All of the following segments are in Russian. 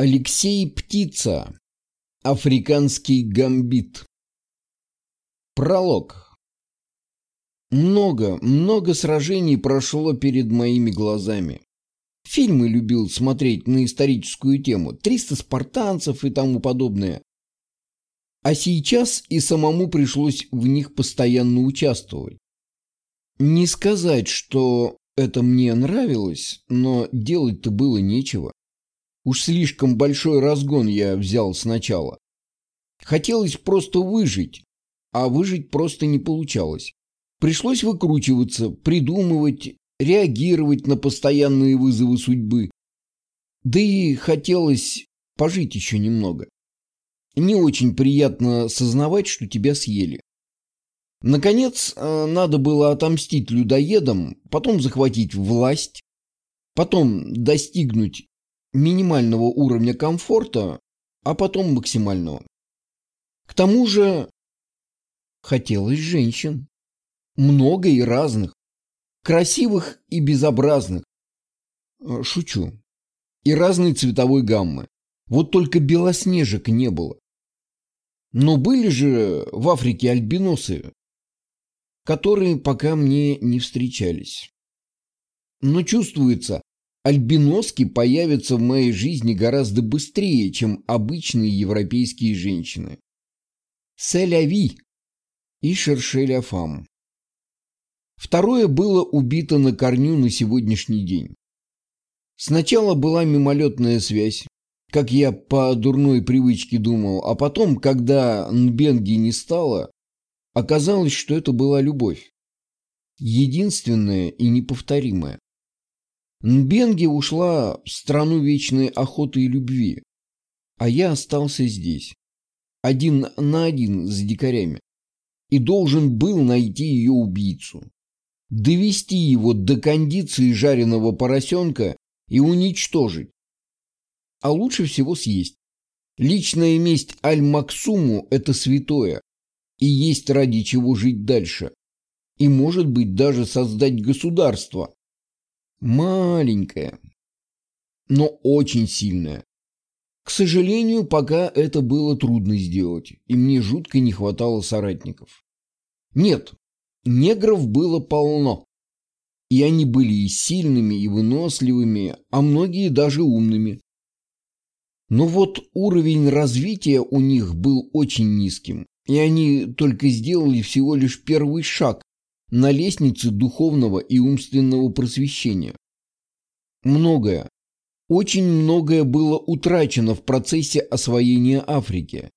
Алексей Птица. Африканский гамбит. Пролог. Много, много сражений прошло перед моими глазами. Фильмы любил смотреть на историческую тему. «Триста спартанцев» и тому подобное. А сейчас и самому пришлось в них постоянно участвовать. Не сказать, что это мне нравилось, но делать-то было нечего. Уж слишком большой разгон я взял сначала. Хотелось просто выжить, а выжить просто не получалось. Пришлось выкручиваться, придумывать, реагировать на постоянные вызовы судьбы. Да и хотелось пожить еще немного. Не очень приятно сознавать, что тебя съели. Наконец, э, надо было отомстить людоедам, потом захватить власть, потом достигнуть минимального уровня комфорта, а потом максимального. К тому же хотелось женщин. Много и разных. Красивых и безобразных. Э, шучу. И разной цветовой гаммы. Вот только белоснежек не было. Но были же в Африке альбиносы, которые пока мне не встречались. Но чувствуется, альбиноски появятся в моей жизни гораздо быстрее, чем обычные европейские женщины. Селяви и Шершеля Фам. Второе было убито на корню на сегодняшний день. Сначала была мимолетная связь, как я по дурной привычке думал, а потом, когда Нбенги не стало, оказалось, что это была любовь. Единственная и неповторимая. Нбенги ушла в страну вечной охоты и любви, а я остался здесь, один на один с дикарями, и должен был найти ее убийцу, довести его до кондиции жареного поросенка и уничтожить, а лучше всего съесть. Личная месть Аль-Максуму – это святое, и есть ради чего жить дальше, и, может быть, даже создать государство, Маленькая, но очень сильная. К сожалению, пока это было трудно сделать, и мне жутко не хватало соратников. Нет, негров было полно. И они были и сильными, и выносливыми, а многие даже умными. Но вот уровень развития у них был очень низким, и они только сделали всего лишь первый шаг на лестнице духовного и умственного просвещения. Многое, очень многое было утрачено в процессе освоения Африки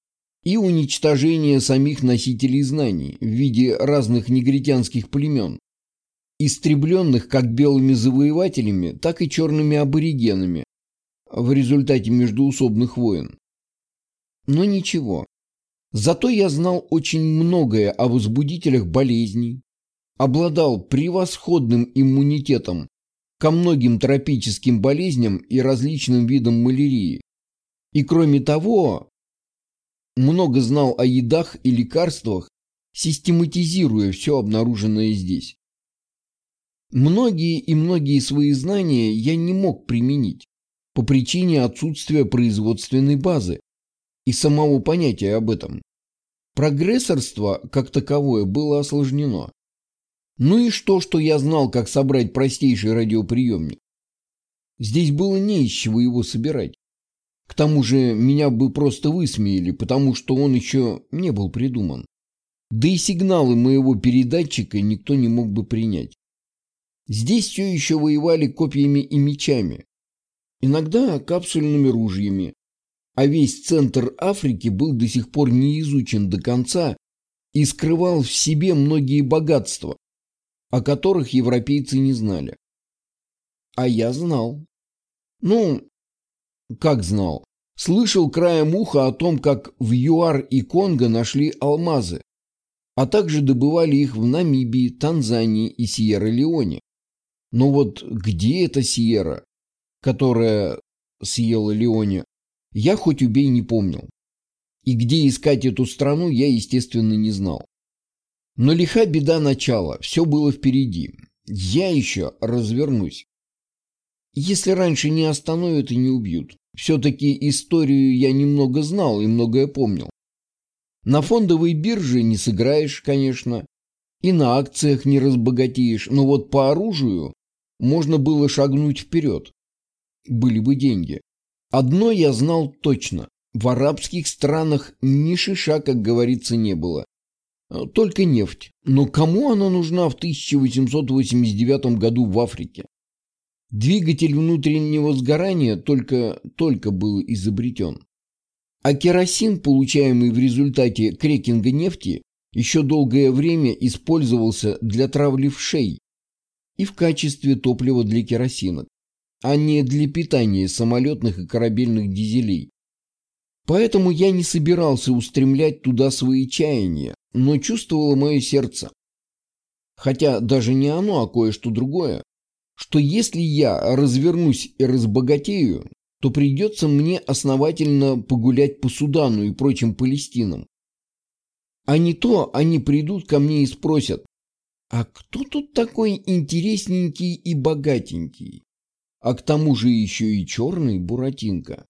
и уничтожения самих носителей знаний в виде разных негритянских племен, истребленных как белыми завоевателями, так и черными аборигенами в результате междуусобных войн. Но ничего. Зато я знал очень многое о возбудителях болезней, обладал превосходным иммунитетом ко многим тропическим болезням и различным видам малярии. И кроме того, много знал о едах и лекарствах, систематизируя все обнаруженное здесь. Многие и многие свои знания я не мог применить по причине отсутствия производственной базы и самого понятия об этом. Прогрессорство, как таковое, было осложнено. Ну и что, что я знал, как собрать простейший радиоприемник? Здесь было не из чего его собирать. К тому же меня бы просто высмеяли, потому что он еще не был придуман. Да и сигналы моего передатчика никто не мог бы принять. Здесь все еще воевали копьями и мечами, иногда капсульными ружьями, а весь центр Африки был до сих пор не изучен до конца и скрывал в себе многие богатства, о которых европейцы не знали. А я знал. Ну, как знал? Слышал краем уха о том, как в ЮАР и Конго нашли алмазы, а также добывали их в Намибии, Танзании и Сьерра-Леоне. Но вот где эта Сьерра, которая съела Леоне, я хоть убей не помнил. И где искать эту страну, я, естественно, не знал. Но лиха беда начала, все было впереди. Я еще развернусь. Если раньше не остановят и не убьют. Все-таки историю я немного знал и многое помнил. На фондовой бирже не сыграешь, конечно, и на акциях не разбогатеешь, но вот по оружию можно было шагнуть вперед. Были бы деньги. Одно я знал точно. В арабских странах ни шиша, как говорится, не было. Только нефть. Но кому она нужна в 1889 году в Африке? Двигатель внутреннего сгорания только, только был изобретен. А керосин, получаемый в результате крекинга нефти, еще долгое время использовался для травли вшей и в качестве топлива для керосинок, а не для питания самолетных и корабельных дизелей. Поэтому я не собирался устремлять туда свои чаяния, но чувствовало мое сердце. Хотя даже не оно, а кое-что другое что если я развернусь и разбогатею, то придется мне основательно погулять по Судану и прочим Палестинам. А не то они придут ко мне и спросят, а кто тут такой интересненький и богатенький? А к тому же еще и черный Буратинка.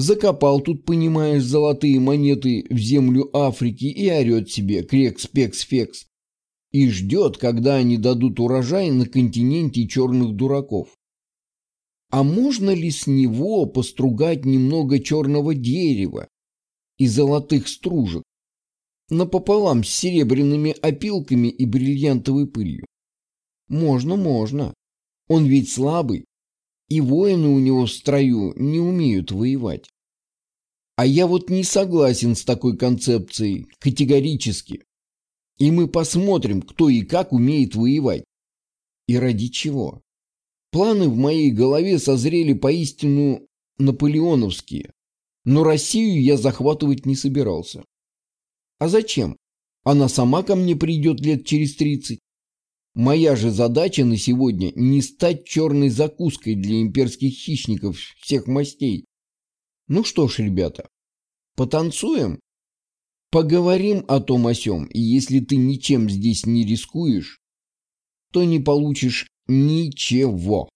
Закопал тут, понимаешь, золотые монеты в землю Африки и орет себе крекс-пекс-фекс и ждет, когда они дадут урожай на континенте черных дураков. А можно ли с него постругать немного черного дерева и золотых стружек, напополам с серебряными опилками и бриллиантовой пылью? Можно, можно. Он ведь слабый, и воины у него в строю не умеют воевать. А я вот не согласен с такой концепцией, категорически. И мы посмотрим, кто и как умеет воевать. И ради чего. Планы в моей голове созрели поистину наполеоновские. Но Россию я захватывать не собирался. А зачем? Она сама ко мне придет лет через тридцать. Моя же задача на сегодня не стать черной закуской для имперских хищников всех мастей. Ну что ж, ребята, потанцуем? Поговорим о том о сём, и если ты ничем здесь не рискуешь, то не получишь ничего.